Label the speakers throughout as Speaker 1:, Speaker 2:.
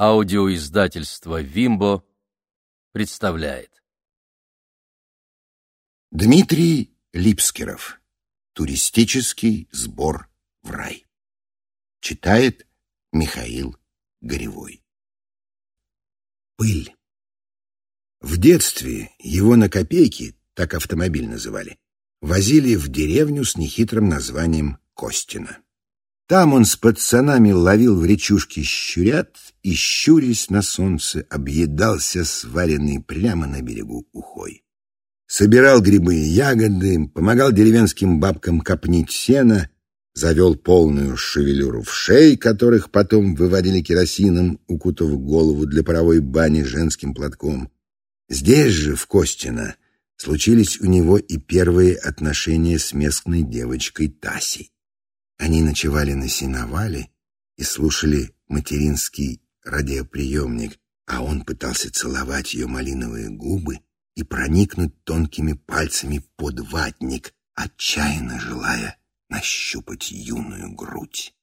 Speaker 1: Аудиоиздательство «Вимбо» представляет.
Speaker 2: Дмитрий Липскеров. Туристический сбор в рай. Читает Михаил Горевой. Пыль. В детстве его на копейки, так автомобиль называли, возили в деревню с нехитрым названием Костина. Там он с пацанами ловил в речушке щурят и, щурясь на солнце, объедался сваренный прямо на берегу ухой. Собирал грибы и ягоды, помогал деревенским бабкам копнить сено, завел полную шевелюру в шей, которых потом выводили керосином, укутав голову для паровой бани женским платком. Здесь же, в Костино, случились у него и первые отношения с местной девочкой Тасей. Они ночевали на сеновале и слушали материнский радиоприемник, а он пытался целовать ее малиновые губы и проникнуть тонкими пальцами под ватник, отчаянно желая нащупать юную грудь.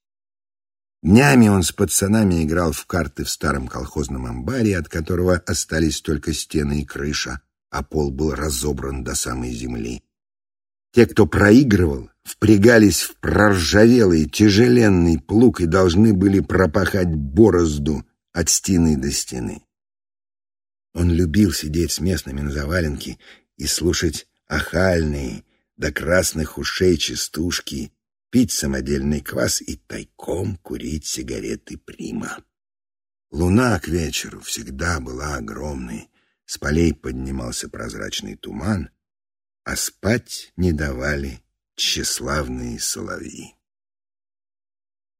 Speaker 2: Днями он с пацанами играл в карты в старом колхозном амбаре, от которого остались только стены и крыша, а пол был разобран до самой земли. Те, кто проигрывал, впрягались в проржавелый тяжеленный плуг и должны были пропахать борозду от стены до стены. Он любил сидеть с местными на заваленке и слушать охальные до красных ушей частушки, пить самодельный квас и тайком курить сигареты прима. Луна к вечеру всегда была огромной, с полей поднимался прозрачный туман, а спать не давали тщеславные соловьи.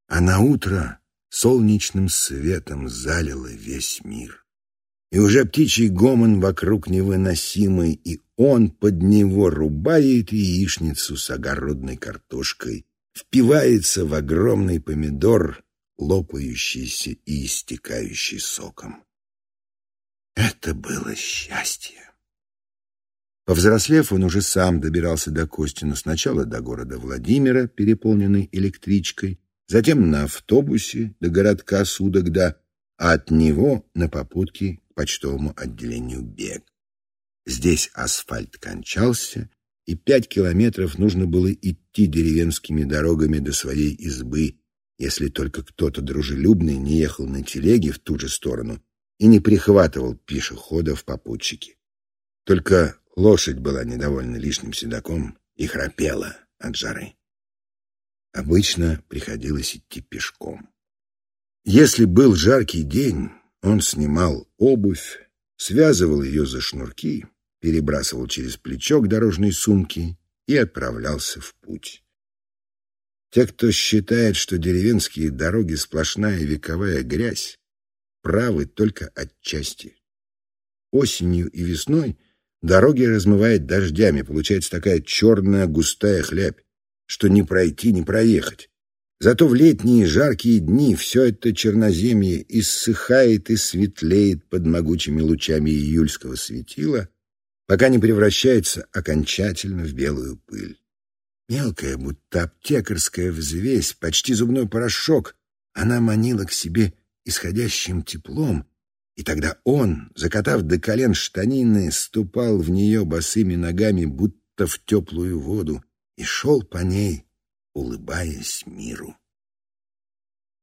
Speaker 2: А на утро солнечным светом залило весь мир. И уже птичий гомон вокруг невыносимый, и он под него рубает яичницу с огородной картошкой, впивается в огромный помидор, лопающийся и истекающий соком. Это было счастье. Повзрослев, он уже сам добирался до Костина сначала до города Владимира, переполненный электричкой, затем на автобусе до городка Судогда, а от него на попутке к почтовому отделению Бег. Здесь асфальт кончался, и пять километров нужно было идти деревенскими дорогами до своей избы, если только кто-то дружелюбный не ехал на телеге в ту же сторону и не прихватывал пешехода в попутчике. Только Лошадь была недовольна лишним седаком и храпела от жары. Обычно приходилось идти пешком. Если был жаркий день, он снимал обувь, связывал ее за шнурки, перебрасывал через плечо к дорожной сумке и отправлялся в путь. Те, кто считает, что деревенские дороги сплошная вековая грязь, правы только отчасти. Осенью и весной Дороги размывает дождями, получается такая черная густая хлябь, что не пройти, не проехать. Зато в летние жаркие дни все это черноземье иссыхает и светлеет под могучими лучами июльского светила, пока не превращается окончательно в белую пыль. Мелкая, будто аптекарская взвесь, почти зубной порошок, она манила к себе исходящим теплом, и тогда он, закатав до колен штанины, ступал в нее босыми ногами, будто в теплую воду, и шел по ней, улыбаясь миру.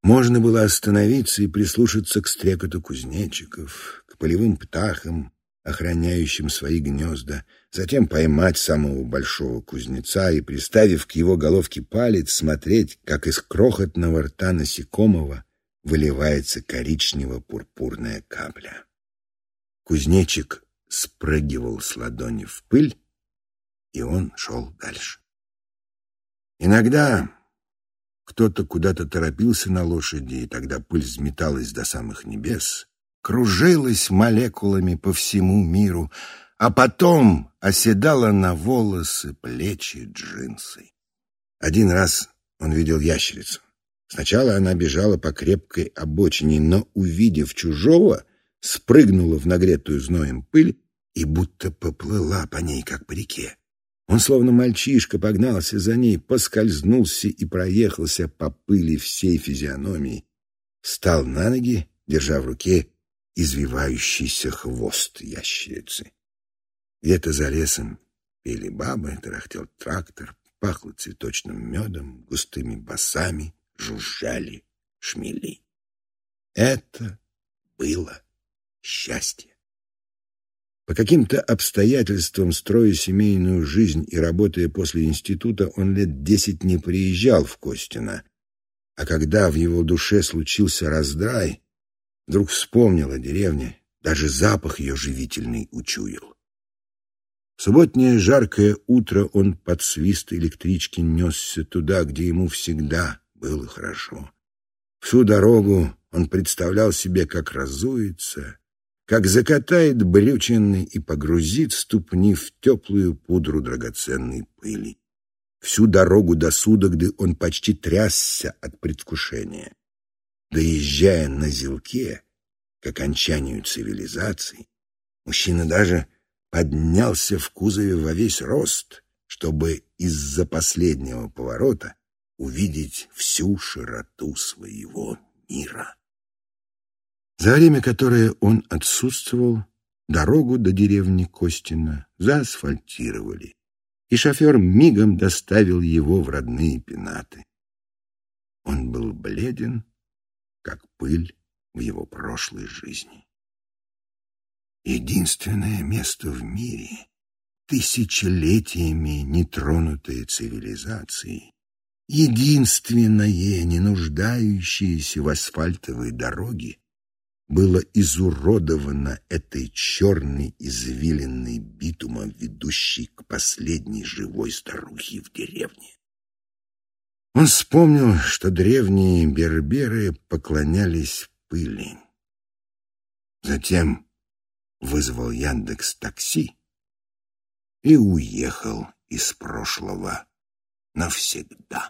Speaker 2: Можно было остановиться и прислушаться к стрекоту кузнечиков, к полевым птахам, охраняющим свои гнезда, затем поймать самого большого кузнеца и, приставив к его головке палец, смотреть, как из крохотного рта насекомого выливается коричнево-пурпурная капля. Кузнечик спрыгивал с ладони в пыль, и он шел дальше. Иногда кто-то куда-то торопился на лошади, и тогда пыль взметалась до самых небес, кружилась молекулами по всему миру, а потом оседала на волосы, плечи, джинсы. Один раз он видел ящерицу. Сначала она бежала по крепкой обочине, но, увидев чужого, спрыгнула в нагретую зноем пыль и будто поплыла по ней, как по реке. Он, словно мальчишка, погнался за ней, поскользнулся и проехался по пыли всей физиономии, встал на ноги держа в руке извивающийся хвост ящерицы. Где-то за лесом пели бабы, тарахтел трактор, пахло цветочным медом, густыми басами жужжали шмели. Это было счастье. По каким-то обстоятельствам, строя семейную жизнь и работая после института, он лет десять не приезжал в Костино. А когда в его душе случился раздрай, вдруг вспомнил о деревне, даже запах ее живительный учуял. В субботнее жаркое утро он под свист электрички несся туда, где ему всегда было хорошо. Всю дорогу он представлял себе, как разуется, как закатает брючины и погрузит ступни в теплую пудру драгоценной пыли. Всю дорогу до Судогды он почти трясся от предвкушения. Доезжая на зелке к окончанию цивилизации, мужчина даже поднялся в кузове во весь рост, чтобы из-за последнего поворота увидеть всю широту своего мира. За время, которое он отсутствовал, дорогу до деревни Костина заасфальтировали, и шофер мигом доставил его в родные пенаты. Он был бледен, как пыль в его прошлой жизни. Единственное место в мире, тысячелетиями нетронутое цивилизацией, единственное, не нуждающееся в асфальтовой дороге, было изуродовано этой черной извилинной битумом, ведущей к последней живой старухе в деревне. Он вспомнил, что древние берберы поклонялись пыли. Затем вызвал Яндекс такси и уехал из прошлого навсегда.